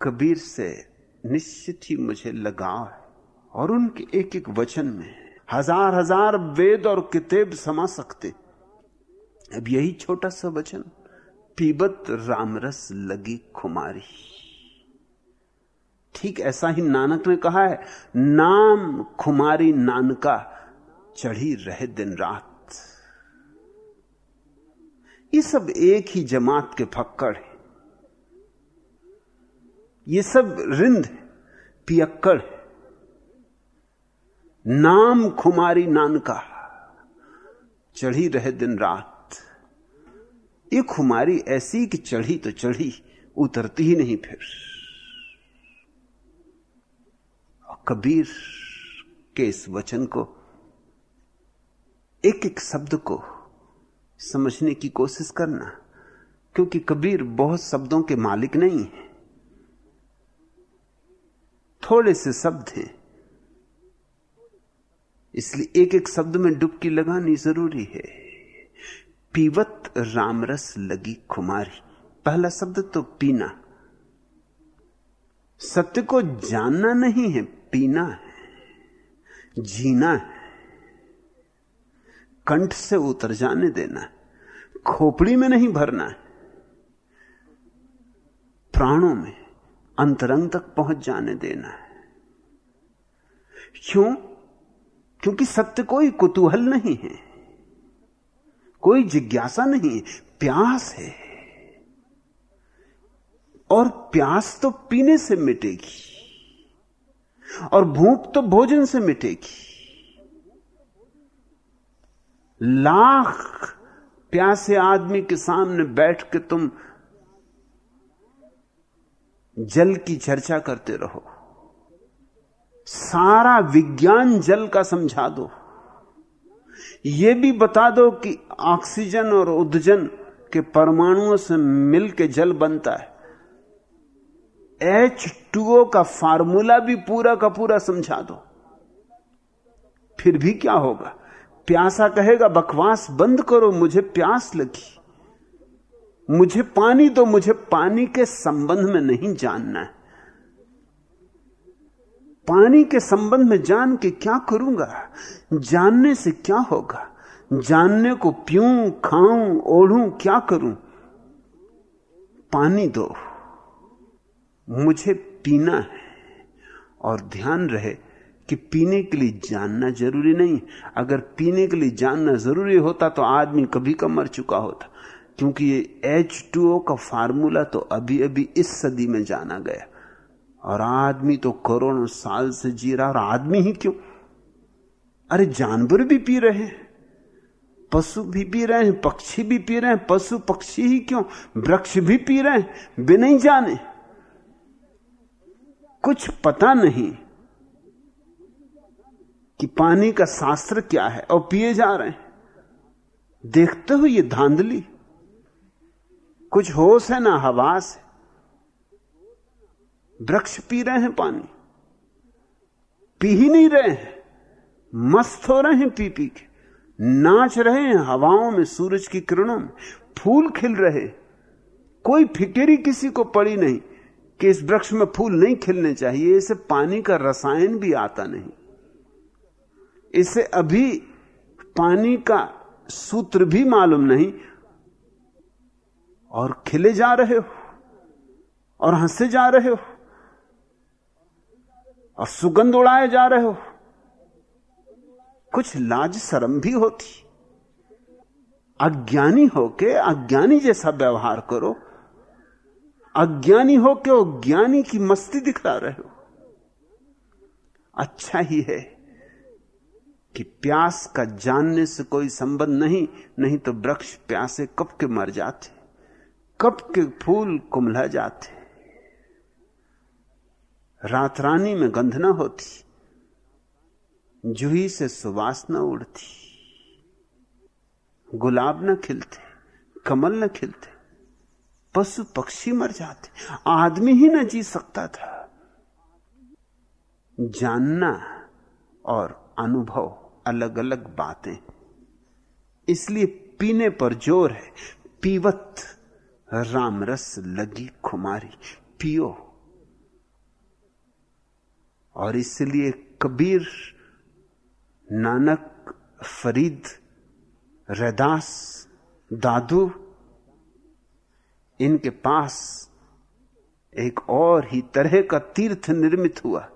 कबीर से निश्चित ही मुझे लगाव है और उनके एक एक वचन में हज़ार हज़ार वेद और किताब समा सकते। अब यही छोटा सा वचन पीबत रामरस लगी खुमारी। ठीक ऐसा ही नानक ने कहा है, नाम खुमारी नानका चढ़ी रहे दिन रात। ये सब एक ही जमात के फक्कड़ है। ये सब रिंद पियक्कड़ है। नाम खुमारी नानका, चढ़ी रहे दिन रात। ये खुमारी ऐसी कि चढ़ी तो चढ़ी, उतरती ही नहीं फिर। कबीर के इस वचन को एक एक शब्द को समझने की कोशिश करना, क्योंकि कबीर बहुत शब्दों के मालिक नहीं है। थोड़े से शब्द हैं। इसलिए एक एक शब्द में डुबकी लगानी ज़रूरी है। पीवत रामरस लगी खुमारी पहला शब्द तो पीना। सत्य को जानना नहीं है, पीना है, जीना है। कंठ से उतर जाने देना खोपड़ी में नहीं भरना प्राणों में। अंतरंग तक पहुँच जाने देना है। क्यों? क्योंकि सत्य कोई कुतूहल नहीं है। कोई जिज्ञासा नहीं है। प्यास है। और प्यास तो पीने से मिटेगी। और भूख तो भोजन से मिटेगी। लाख प्यासे आदमी के सामने बैठ के तुम जल की चर्चा करते रहो। सारा विज्ञान जल का समझा दो। यह भी बता दो कि ऑक्सीजन और उद्जन के परमाणुओं से मिलकर जल बनता है। एच टू का फार्मूला भी पूरा का पूरा समझा दो। फिर भी क्या होगा? प्यासा कहेगा, बकवास बंद करो, मुझे प्यास लगी। मुझे पानी तो मुझे पानी के संबंध में नहीं जानना है। पानी के संबंध में जान के क्या करूँगा? जानने से क्या होगा? जानने को पीऊं, खाऊं, ओढ़ूं, क्या करूँ? पानी दो। मुझे पीना है और ध्यान रहे कि पीने के लिए जानना ज़रूरी नहीं। अगर पीने के लिए जानना ज़रूरी होता तो आदमी कभी का मर चुका होता। क्योंकि ये एच टू का फार्मूला तो अभी अभी इस सदी में जाना गया। और आदमी तो करोड़ों साल से जी रहा, और आदमी ही क्यों? अरे जानवर भी पी रहे हैं, पशु भी पी रहे हैं, पक्षी भी पी रहे हैं, पशु पक्षी ही क्यों? वृक्ष भी पी रहे हैं बिना ही जाने। कुछ पता नहीं कि पानी का शास्त्र क्या है, और पिए जा रहे हैं। देखते हो ये धांधली? कुछ होश है ना हवास है। वृक्ष पी रहे हैं पानी। पी ही नहीं रहे हैं। मस्त हो रहे हैं पी पी के। नाच रहे हैं हवाओं में, सूरज की किरणों में। फूल खिल रहे कोई फिक्री किसी को पड़ी नहीं कि इस वृक्ष में फूल नहीं खिलने चाहिए। इसे पानी का रसायन भी आता नहीं। इसे अभी पानी का सूत्र भी मालूम नहीं। और खिले जा रहे हो, और हंसे जा रहे हो, और सुगंध उड़ाए जा रहे हो। कुछ लाज शर्म भी होती। अज्ञानी होके अज्ञानी जैसा व्यवहार करो। अज्ञानी हो के ज्ञानी की मस्ती दिखला रहे हो। अच्छा ही है कि प्यास का जानने से कोई संबंध नहीं नहीं तो वृक्ष प्यासे कब के मर जाते। कब के फूल कुमला जाते। रात रानी में गंध ना होती, जूही से सुवास ना उड़ती। गुलाब न खिलते, कमल न खिलते, पशु पक्षी मर जाते। आदमी ही न जी सकता था। जानना और अनुभव अलग अलग बातें। इसलिए पीने पर ज़ोर है, पीवत रामरस लगी खुमारी पियो। और इसलिए कबीर नानक फरीद, रैदास, दादू, इनके पास एक और ही तरह का तीर्थ निर्मित हुआ।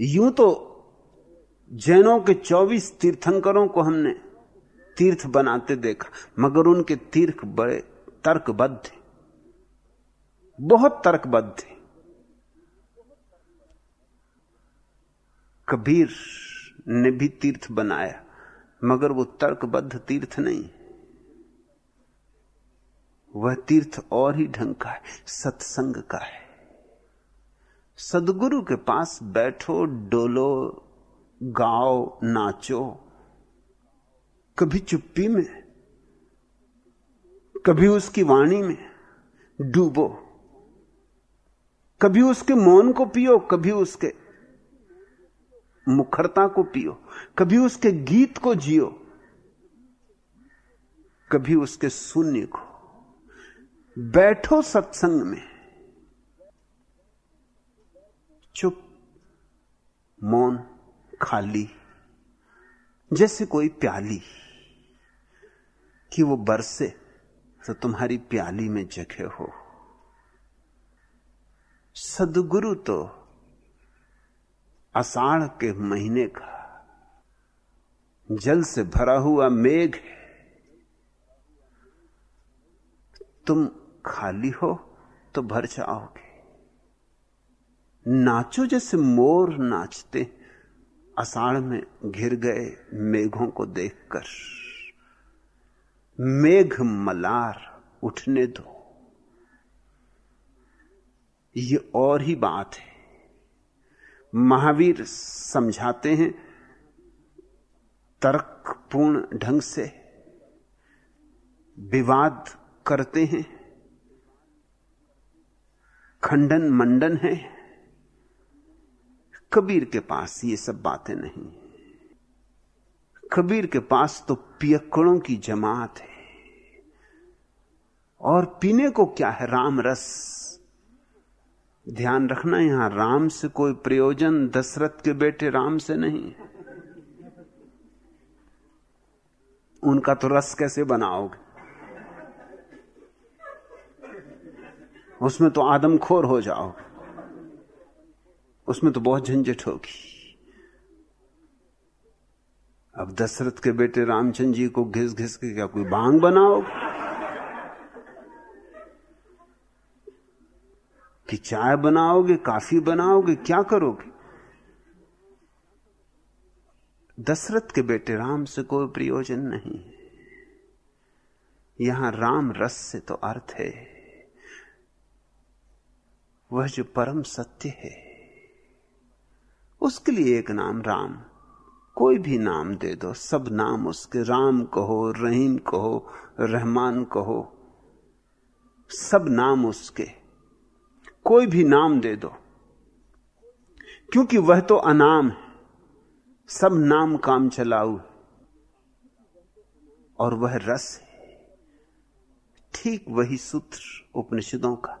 यूँ तो जैनों के 24 तीर्थंकरों को हमने तीर्थ बनाते देखा, मगर उनके तीर्थ बड़े तर्कबद्ध थे। बहुत तर्कबद्ध थे। कबीर ने भी तीर्थ बनाया, मगर वो तर्कबद्ध तीर्थ नहीं। वह तीर्थ और ही ढंग का है, सत्संग का है। सदगुरु के पास बैठो, डोलो, गाओ, नाचो। कभी चुप्पी में, कभी उसकी वाणी में डूबो, कभी उसके मौन को पियो, कभी उसके मुखरता को पियो, कभी उसके गीत को जियो, कभी उसके शून्य को। बैठो सत्संग में, चुप, मौन खाली, जैसे कोई प्याली। कि वो बरसे तो तुम्हारी प्याली में जगह हो। सदगुरु तो अषाढ़ के महीने का जल से भरा हुआ मेघ है। तुम खाली हो तो भर जाओगे। नाचो जैसे मोर नाचते अषाढ़ में घिर गए मेघों को देखकर। मेघ मलार उठने दो। ये और ही बात है। महावीर समझाते हैं तर्कपूर्ण ढंग से। विवाद करते हैं। खंडन मंडन है। कबीर के पास ये सब बातें नहीं कबीर के पास तो पियक्कड़ों की जमात है। और पीने को क्या है राम रस? ध्यान रखना, यहाँ राम से कोई प्रयोजन दशरथ के बेटे राम से नहीं उनका तो रस कैसे बनाओगे? उसमें तो आदमखोर हो जाओगे। उसमें तो बहुत झंझट होगी। अब दशरथ के बेटे रामचंद्र जी को घिस घिस के क्या कोई बांग बनाओ? कि चाय बनाओगे, काफ़ी बनाओगे, क्या करोगे? दशरथ के बेटे राम से कोई प्रयोजन नहीं है। यहाँ राम रस से तो अर्थ है। वह जो परम सत्य है, उसके लिए एक नाम राम। कोई भी नाम दे दो। सब नाम उसके, राम कहो, रहीम कहो, रहमान कहो। सब नाम उसके। कोई भी नाम दे दो। क्योंकि वह तो अनाम है। सब नाम काम चलाऊ और वह रस है। ठीक वही सूत्र उपनिषदों का,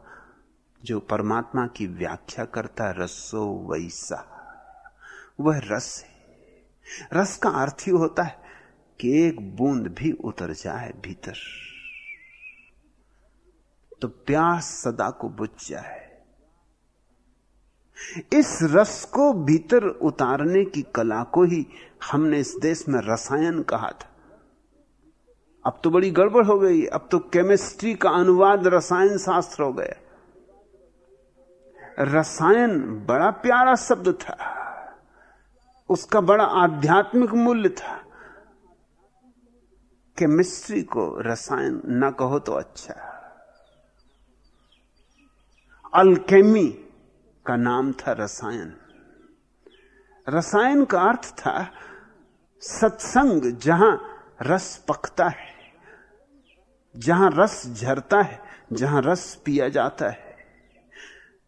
जो परमात्मा की व्याख्या करता रसो वैसा। वह रस है। रस का अर्थ ही होता है कि एक बूंद भी उतर जाए भीतर। तो प्यास सदा को बुझ जाए। इस रस को भीतर उतारने की कला को ही हमने इस देश में रसायन कहा था। अब तो बड़ी गड़बड़ हो गई, अब तो केमिस्ट्री का अनुवाद रसायन शास्त्र हो गया। रसायन बड़ा प्यारा शब्द था। उसका बड़ा आध्यात्मिक मूल्य था केमिस्ट्री को रसायन ना कहो तो अच्छा। अल्केमी का नाम था रसायन। रसायन का अर्थ था सत्संग जहाँ रस पकता है, जहाँ रस झरता है, जहाँ रस पिया जाता है।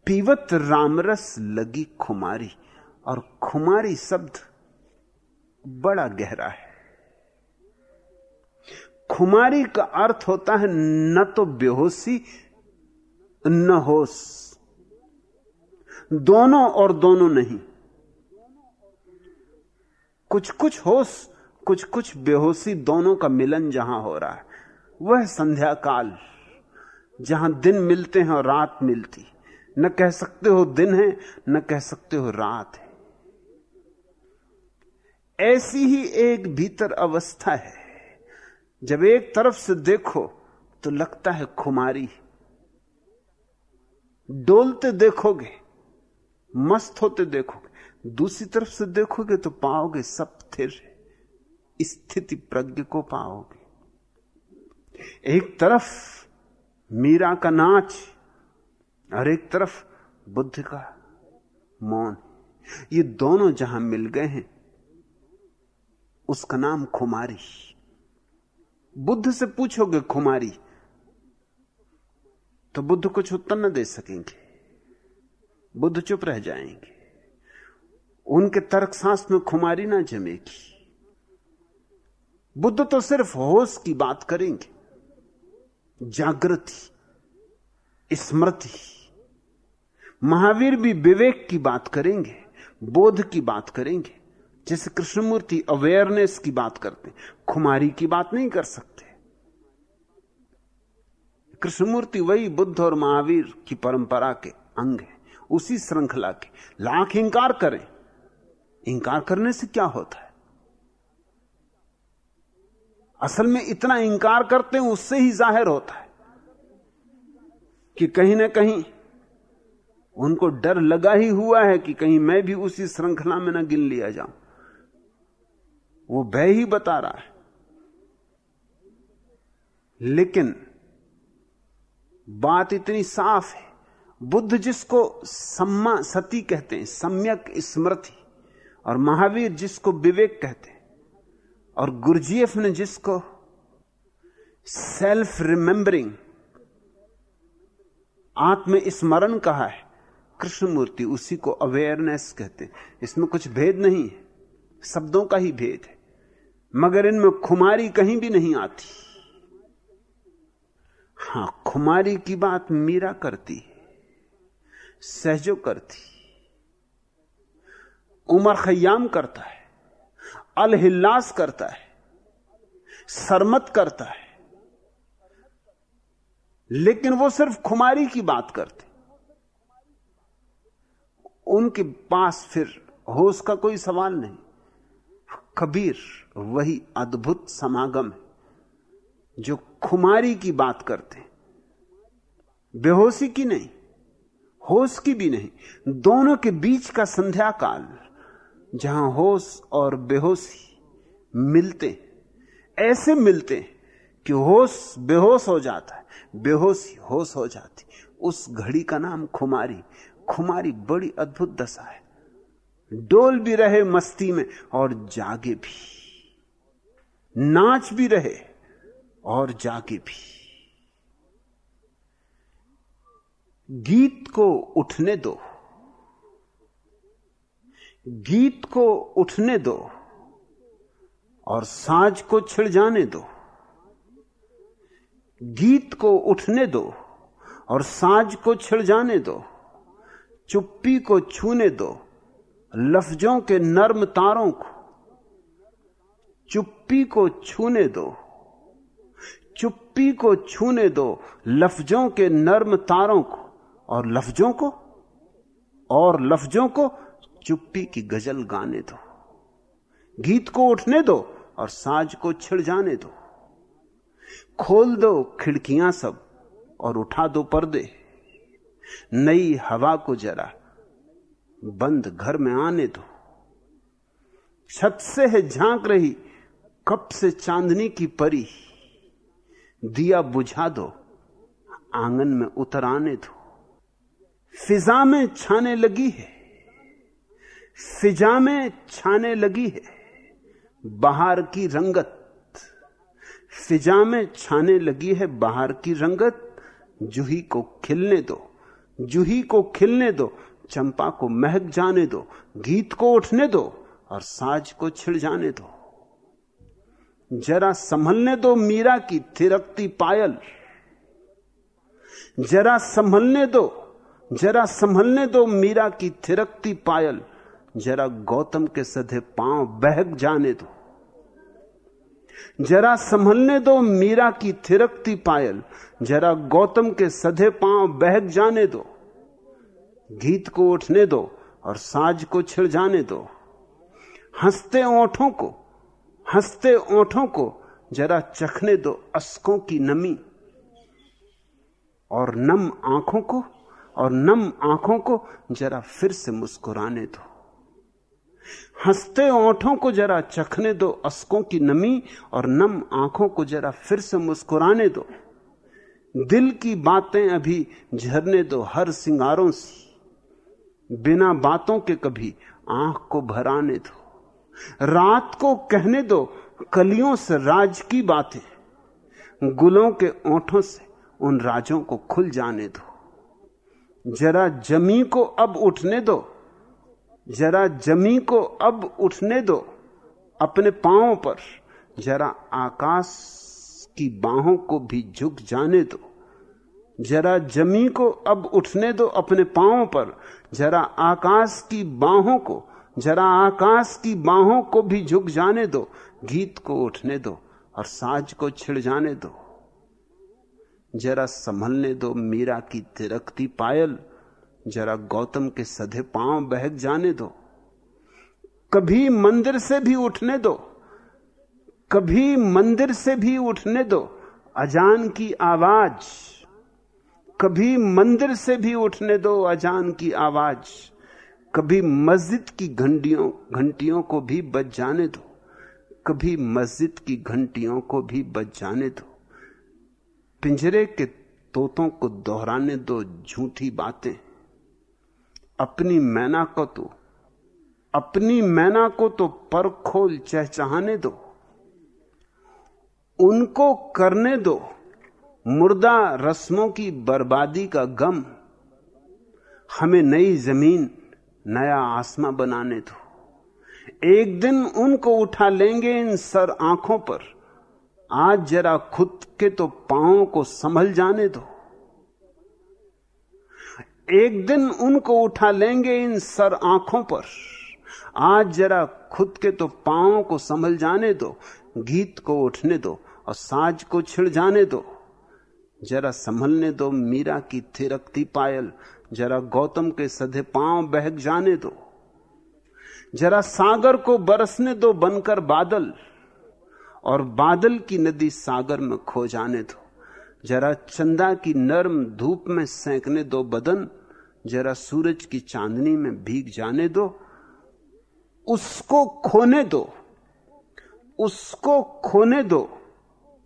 पीवत रामरस लगी खुमारी। और खुमारी शब्द बड़ा गहरा है। खुमारी का अर्थ होता है न तो बेहोशी, न होश। दोनों और दोनों नहीं। कुछ कुछ होश कुछ कुछ बेहोशी दोनों का मिलन जहाँ हो रहा है। वह संध्या काल जहाँ दिन मिलते हैं और रात मिलती। न कह सकते हो दिन है, न कह सकते हो रात है। ऐसी ही एक भीतर अवस्था है। जब एक तरफ़ से देखो तो लगता है खुमारी। डोलते देखोगे, मस्त होते देखोगे, दूसरी तरफ़ से देखोगे तो पाओगे सब स्थिर स्थिति प्रज्ञ को पाओगे। एक तरफ़ मीरा का नाच, और एक तरफ़ बुद्ध का मौन। ये दोनों जहाँ मिल गए हैं उसका नाम खुमारी। बुद्ध से पूछोगे खुमारी तो बुद्ध कुछ उत्तर न दे सकेंगे। बुद्ध चुप रह जाएँगे। उनके तर्क सांस में खुमारी ना जमेगी। बुद्ध तो सिर्फ़ होश की बात करेंगे। जागृति, स्मृति। महावीर भी विवेक की बात करेंगे, बोध की बात करेंगे। जैसे कृष्णमूर्ति अवेयरनेस की बात करते खुमारी की बात नहीं कर सकते। कृष्णमूर्ति वही बुद्ध और महावीर की परंपरा के अंग है, उसी श्रृंखला के। लाख इंकार करें, इंकार करने से क्या होता है? असल में इतना इंकार करते हैं, उससे ही ज़ाहिर होता है कि कहीं ना कहीं उनको डर लगा ही हुआ है कि कहीं मैं भी उसी श्रृंखला में ना गिन लिया जाऊँ। वो भय ही बता रहा है। लेकिन बात इतनी साफ़ है। बुद्ध जिसको सम्मा सती कहते हैं, सम्यक स्मृति, और महावीर जिसको विवेक कहते हैं, और गुरजीएफ ने जिसको सेल्फ रिमेंबरिंग आत्म स्मरण कहा है, कृष्णमूर्ति उसी को अवेयरनेस कहते हैं। इसमें कुछ भेद नहीं है, शब्दों का ही भेद है। मगर इनमें खुमारी कहीं भी नहीं आती। हाँ, खुमारी की बात मीरा करती सहजो करती उमर खयाम करता है अलहिल्लास करता है, सरमत करता है। लेकिन वो सिर्फ़ खुमारी की बात करते। उनके पास फिर होश का कोई सवाल नहीं। कबीर, वही अद्भुत समागम है, जो खुमारी की बात करते बेहोशी की नहीं, होश की भी नहीं, दोनों के बीच का संध्या काल जहाँ होश और बेहोशी मिलते ऐसे मिलते कि होश बेहोश हो जाता है, बेहोशी होश हो जाती उस घड़ी का नाम खुमारी खुमारी बड़ी अद्भुत दशा है। डोल भी रहे मस्ती में और जागे भी। नाच भी रहे और जागे भी। गीत को उठने दो। गीत को उठने दो और साज को छिड़ जाने दो। गीत को उठने दो और साज को छिड़ जाने दो। चुप्पी को छूने दो। लफ्जों के नर्म तारों को चुप्पी को छूने दो। चुप्पी को छूने दो लफ्जों के नर्म तारों को और लफ्जों को और लफ्जों को चुप्पी की गज़ल गाने दो। गीत को उठने दो और साज को छिड़ जाने दो। खोल दो खिड़कियाँ सब और उठा दो पर्दे। नई हवा को जरा बंद घर में आने दो। छत से है झाँक रही कब से चांदनी की परी। दिया बुझा दो, आँगन में उतर आने दो। फिजा में छाने लगी है, फिजा में छाने लगी है, बाहर की रंगत। फिजा में छाने लगी है, बाहर की रंगत। जूही को खिलने दो, जूही को खिलने दो चंपा को महक जाने दो, गीत को उठने दो और साज को छिड़ जाने दो। जरा संभलने दो मीरा की थिरकती पायल। जरा संभलने दो, जरा संभलने दो मीरा की थिरकती पायल। जरा गौतम के सधे पाँव बहक जाने दो। जरा संभलने दो मीरा की थिरकती पायल। जरा गौतम के सधे पाँव बहक जाने दो। गीत को उठने दो और साज को छिड़ जाने दो। हँसते ओठों को, हँसते ओठों को जरा चखने दो अस्कों की नमी। और नम आँखों को, और नम आँखों को जरा फिर से मुस्कुराने दो। हँसते ओठों को जरा चखने दो अस्कों की नमी और नम आँखों को जरा फिर से मुस्कुराने दो। दिल की बातें अभी झरने दो हर सिंगारों से। बिना बातों के कभी आँख को भराने दो। रात को कहने दो, कलियों से राज की बातें। गुलों के ओठों से उन राजों को खुल जाने दो। जरा जमी को अब उठने दो। जरा जमी को अब उठने दो। अपने पांवों पर जरा आकाश की बाहों को भी झुक जाने दो। जरा जमी को अब उठने दो अपने पांवों पर, जरा आकाश की बाहों को, जरा आकाश की बाहों को भी झुक जाने दो, गीत को उठने दो और साज को छिड़ जाने दो। जरा संभलने दो मीरा की तिरकती पायल, जरा गौतम के सधे पाँव बहक जाने दो। कभी मंदिर से भी उठने दो, कभी मंदिर से भी उठने दो, अजान की आवाज़। कभी मंदिर से भी उठने दो अजान की आवाज़। कभी मस्जिद की घंटियों घंटियों को भी बच जाने दो। कभी मस्जिद की घंटियों को भी बच जाने दो। पिंजरे के तोतों को दोहराने दो झूठी बातें। अपनी मैना को तो अपनी मैना को तो पर खोल चहचहाने दो। उनको करने दो मुर्दा रस्मों की बर्बादी का गम। हमें नई ज़मीन, नया आसमां बनाने दो। एक दिन उनको उठा लेंगे इन सर आँखों पर। आज जरा खुद के तो पांवों को संभल जाने दो। एक दिन उनको उठा लेंगे इन सर आँखों पर। आज जरा खुद के तो पांवों को संभल जाने दो। गीत को उठने दो और साज को छिड़ जाने दो। जरा संभलने दो मीरा की थिरकती पायल, जरा गौतम के सधे पाँव बहक जाने दो। जरा सागर को बरसने दो बनकर बादल, और बादल की नदी सागर में खो जाने दो। जरा चंदा की नर्म धूप में सेंकने दो बदन, जरा सूरज की चांदनी में भीग जाने दो। उसको खोने दो, उसको खोने दो।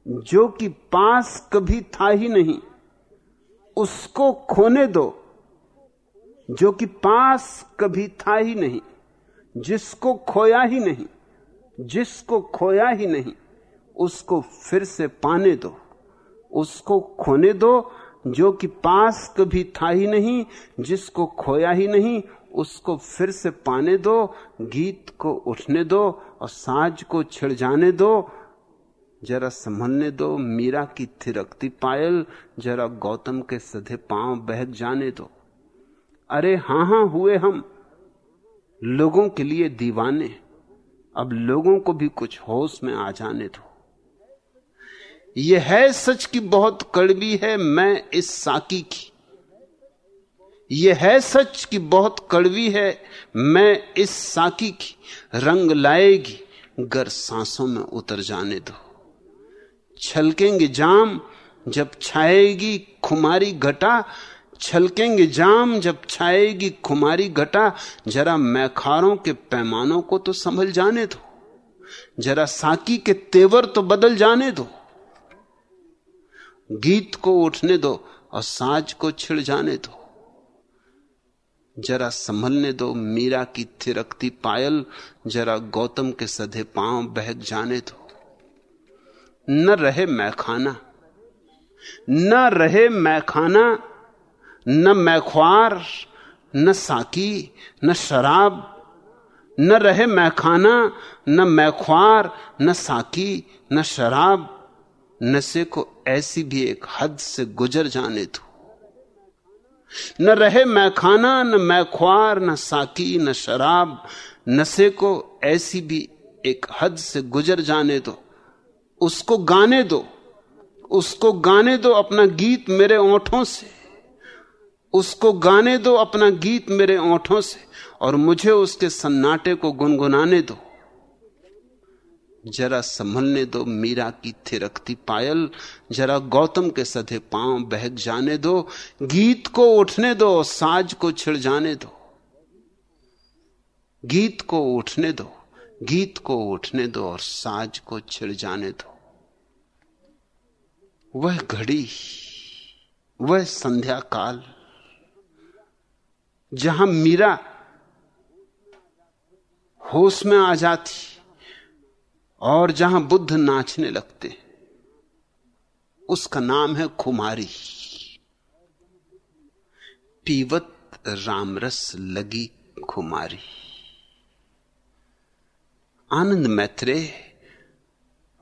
जो कि पास कभी था ही नहीं, उसको खोने दो, जो कि पास कभी था ही नहीं, जिसको खोया ही नहीं, जिसको खोया ही नहीं, उसको फिर से पाने दो, उसको खोने दो, जो कि पास कभी था ही नहीं, जिसको खोया ही नहीं, उसको फिर से पाने दो, गीत को उठने दो और साज को छिड़ जाने दो जरा संभलने दो, मीरा की थिरकती पायल, जरा गौतम के सधे पाँव बहक जाने दो। अरे हाँ हाँ, हुए हम। लोगों के लिए दीवाने, अब लोगों को भी कुछ होश में आ जाने दो। यह है सच की बहुत कड़वी है, मैं इस साकी की। यह है सच की बहुत कड़वी है, मैं इस साकी की। रंग लाएगी, गर सांसों में उतर जाने दो। छलकेंगे जाम, जब छाएगी खुमारी घटा, छलकेंगे जाम, जब छाएगी खुमारी घटा, जरा मैखारों के पैमानों को तो संभल जाने दो, जरा साकी के तेवर तो बदल जाने दो, गीत को उठने दो और साज को छिड़ जाने दो, जरा संभलने दो, मीरा की थिरकती पायल, जरा गौतम के सधे पाँव बहक जाने दो। न रहे मैखाना। न रहे मैखाना, न मैख्वार न साकी, न शराब। न रहे मैखाना, न मैख्वार न साकी, न शराब। नशे को ऐसी भी एक हद से गुजर जाने दो। न रहे मैं खाना न मैं ख्वार न साकी, न शराब। नशे को ऐसी भी एक हद से गुजर जाने दो। उसको गाने दो। उसको गाने दो अपना गीत मेरे ओंठों से। उसको गाने दो अपना गीत मेरे ओंठों से और मुझे उसके सन्नाटे को गुनगुनाने दो। जरा संभलने दो, मीरा की थिरकती पायल। जरा गौतम के सधे पाँव बहक जाने दो। गीत को उठने दो, साज को छिड़ जाने दो। गीत को उठने दो। गीत को उठने दो और साज को छिड़ जाने दो। वह घड़ी, वह संध्या काल, जहाँ मीरा होश में आ जाती और जहाँ बुद्ध नाचने लगते, उसका नाम है खुमारी पीवत रामरस लगी खुमारी आनंद मैत्रे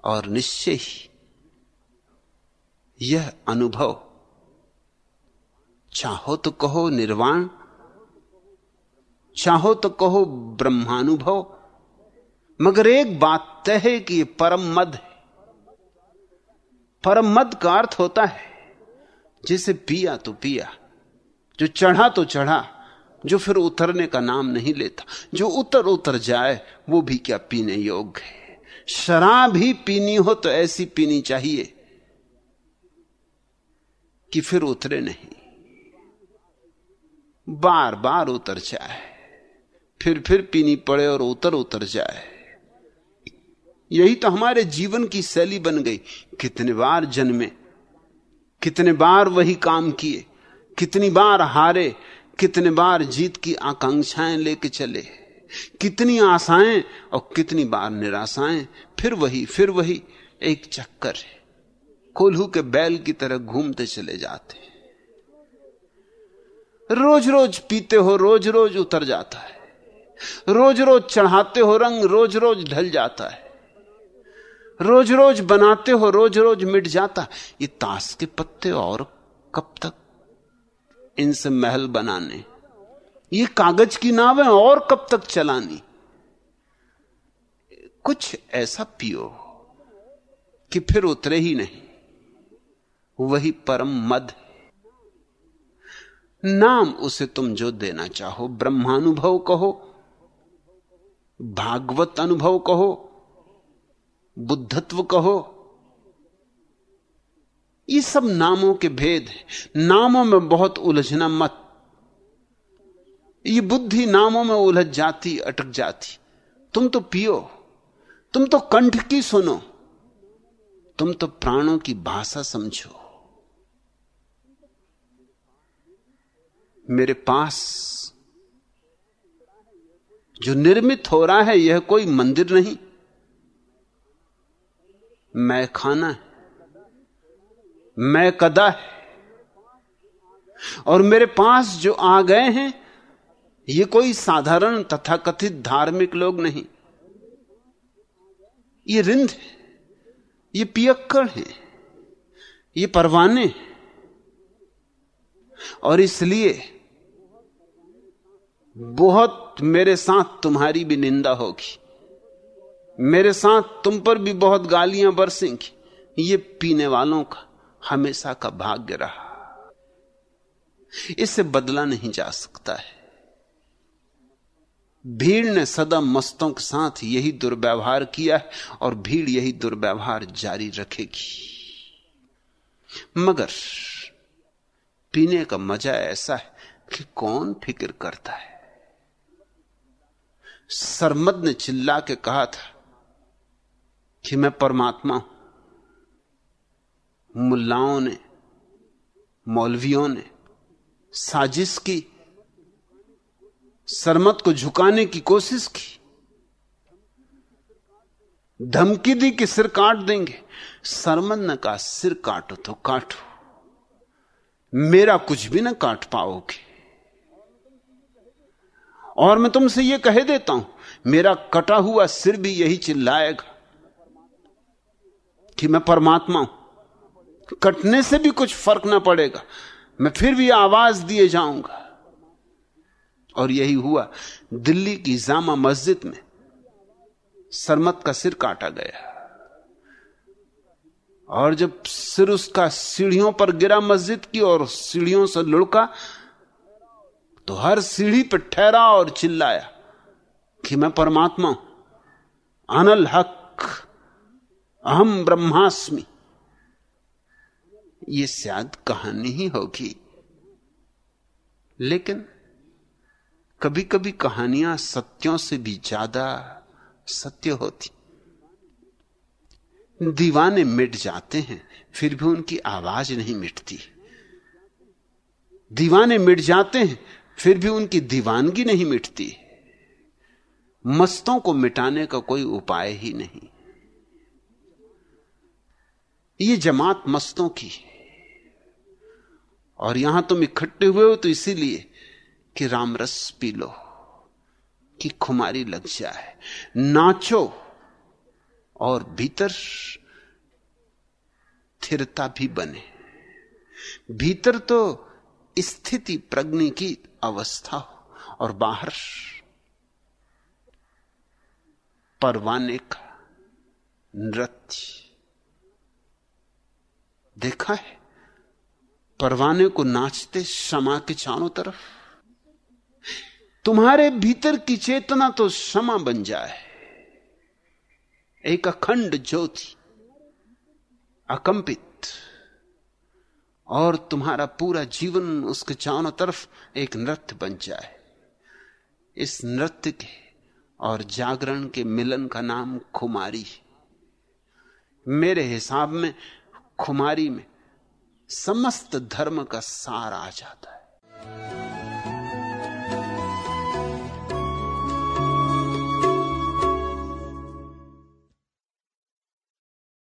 और निश्चय ही यह अनुभव। चाहो तो कहो निर्वाण, चाहो तो कहो ब्रह्मानुभव, मगर एक बात तय है कि परम मद परम मद का अर्थ होता है, जिसे पिया तो पिया, जो चढ़ा तो चढ़ा जो फिर उतरने का नाम नहीं लेता, जो उतर उतर जाए, वो भी क्या पीने योग्य है? शराब ही पीनी हो तो ऐसी पीनी चाहिए कि फिर उतरे नहीं। बार बार उतर जाए, फिर फिर पीनी पड़े और उतर उतर जाए। यही तो हमारे जीवन की शैली बन गई। कितने बार जन्मे, कितने बार वही काम किए, कितनी बार हारे कितने बार जीत की आकांक्षाएँ लेके चले, कितनी आशाएँ और कितनी बार निराशाएँ, फिर वही फिर वही एक चक्कर है। कोल्हू के बैल की तरह घूमते चले जाते रोज रोज पीते हो रोज रोज उतर जाता है। रोज रोज चढ़ाते हो, रंग रोज रोज ढल जाता है। रोज रोज बनाते हो रोज रोज मिट जाता ये ताश के पत्ते और कब तक इनसे महल बनाने। ये कागज़ की नावें और कब तक चलानी? कुछ ऐसा पियो कि फिर उतरे ही नहीं। वही परम मद नाम उसे तुम जो देना चाहो, ब्रह्मानुभव कहो, भागवत अनुभव कहो, बुद्धत्व कहो ये सब नामों के भेद हैं। नामों में बहुत उलझना मत। ये बुद्धि नामों में उलझ जाती, अटक जाती। तुम तो पियो। तुम तो कंठ की सुनो। तुम तो प्राणों की भाषा समझो। मेरे पास जो निर्मित हो रहा है, यह कोई मंदिर नहीं। मैं खाना है। मैं कदा है और मेरे पास जो आ गए हैं, ये कोई साधारण तथाकथित धार्मिक लोग नहीं। ये रिंद है, ये पियक्कड़ है, ये परवाने और इसलिए बहुत मेरे साथ तुम्हारी भी निंदा होगी। मेरे साथ तुम पर भी बहुत गालियाँ बरसेंगी, ये पीने वालों का। हमेशा का भाग्य रहा। इसे बदला नहीं जा सकता है। भीड़ ने सदा मस्तों के साथ यही दुर्व्यवहार किया है और भीड़ यही दुर्व्यवहार जारी रखेगी। मगर पीने का मज़ा ऐसा है कि कौन फ़िक्र करता है। सरमद ने चिल्ला के कहा था कि मैं परमात्मा हूँ। मुल्लाओं ने, मौलवियों ने साजिश की, सरमत को झुकाने की कोशिश की। धमकी दी कि सिर काट देंगे। सरमद ने कहा, सिर काटो तो काटो। मेरा कुछ भी ना काट पाओगे। और मैं तुमसे यह कह देता हूँ, मेरा कटा हुआ सिर भी यही चिल्लाएगा कि मैं परमात्मा हूँ। कटने से भी कुछ फ़र्क ना पड़ेगा। मैं फिर भी आवाज़ दिए जाऊँगा। और यही हुआ। दिल्ली की जामा मस्जिद में सरमत का सिर काटा गया। और जब सिर उसका सीढ़ियों पर गिरा मस्जिद की और सीढ़ियों से लुढ़का तो हर सीढ़ी पर ठहरा और चिल्लाया कि मैं परमात्मा हूँ। अनल हक, अहम ब्रह्मास्मि। ये शायद कहानी ही होगी। लेकिन कभी कभी कहानियाँ सत्यों से भी ज़्यादा सत्य होती। दीवाने मिट जाते हैं, फिर भी उनकी आवाज़ नहीं मिटती। दीवाने मिट जाते हैं, फिर भी उनकी दीवानगी नहीं मिटती। मस्तों को मिटाने का कोई उपाय ही नहीं। ये जमात मस्तों की और यहाँ तुम इकट्ठे हुए हो तो इसीलिए कि रामरस पी लो, कि खुमारी लग जाए। नाचो और भीतर स्थिरता भी बने। भीतर तो स्थिति प्रज्ञ की अवस्था हो और बाहर परवाने का नृत्य देखा है? परवाने को नाचते क्षमा के चारों तरफ़। तुम्हारे भीतर की चेतना तो क्षमा बन जाए। एक अखंड ज्योति, अकंपित, और तुम्हारा पूरा जीवन उसके चारों तरफ़ एक नृत्य बन जाए। इस नृत्य के और जागरण के मिलन का नाम खुमारी। मेरे हिसाब में, खुमारी में समस्त धर्म का सार आ जाता है।